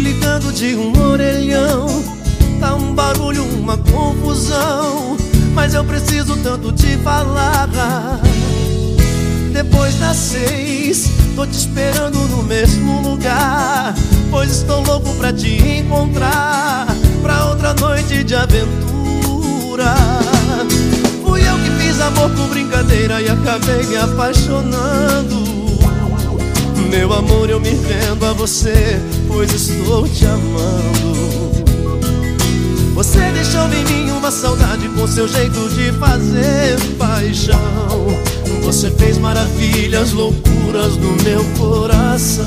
ligando de um orelhão. Tá um barulho, uma confusão. Mas eu preciso tanto te falar. Depois das seis Tô te esperando no mesmo lugar. Pois estou louco pra te encontrar. Pra outra noite de aventura. Fui eu que fiz amor com brincadeira E acabei me apaixonando meu amor, eu me vendo a você, pois estou te amando. Você deixou em mim uma saudade com seu jeito de fazer paixão. Você fez maravilhas, loucuras no meu coração.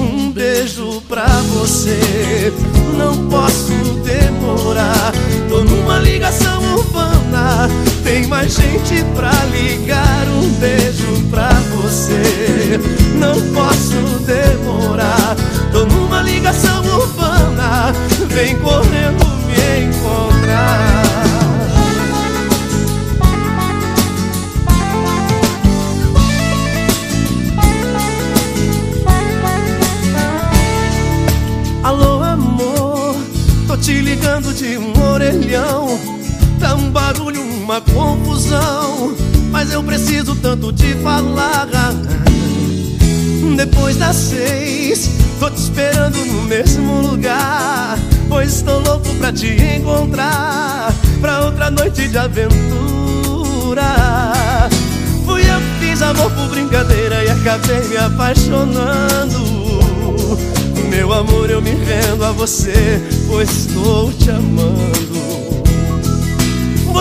Um beijo pra você, não posso demorar. Tô numa ligação urbana, tem mais gente pra ligar. Um beijo pra você, não posso demorar. Tô numa ligação urbana, vem correndo me encontrar. Alô, amor, tô te ligando de um orelhão. Tá um barulho, uma confusão. Mas eu preciso tanto te falar. Depois das seis, tô te esperando no mesmo lugar. Pois estou louco pra te encontrar. Pra outra noite de aventura. Fui eu que fiz amor por brincadeira e acabei me apaixonando. Meu amor, eu me rendo a você, pois estou te amando.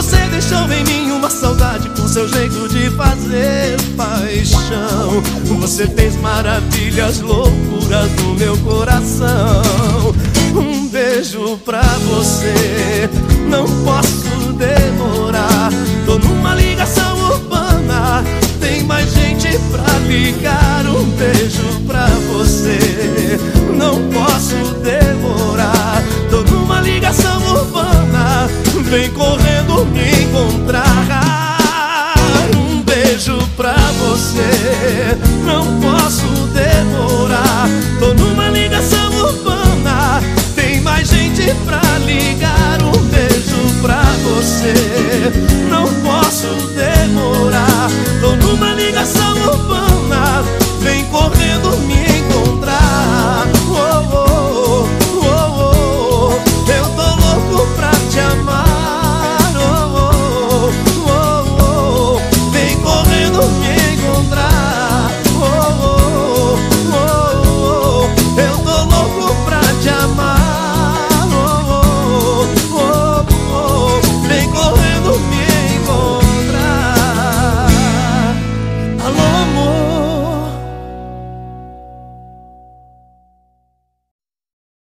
Você deixou em mim uma saudade com seu jeito de fazer paixão. Você fez maravilhas, loucuras no meu coração. Um beijo pra você, não posso demorar. Tô numa ligação urbana, tem mais gente pra ligar. Um beijo pra você, não posso demorar. Tô numa ligação urbana, vem correndo me encontrar. Um beijo pra você, não como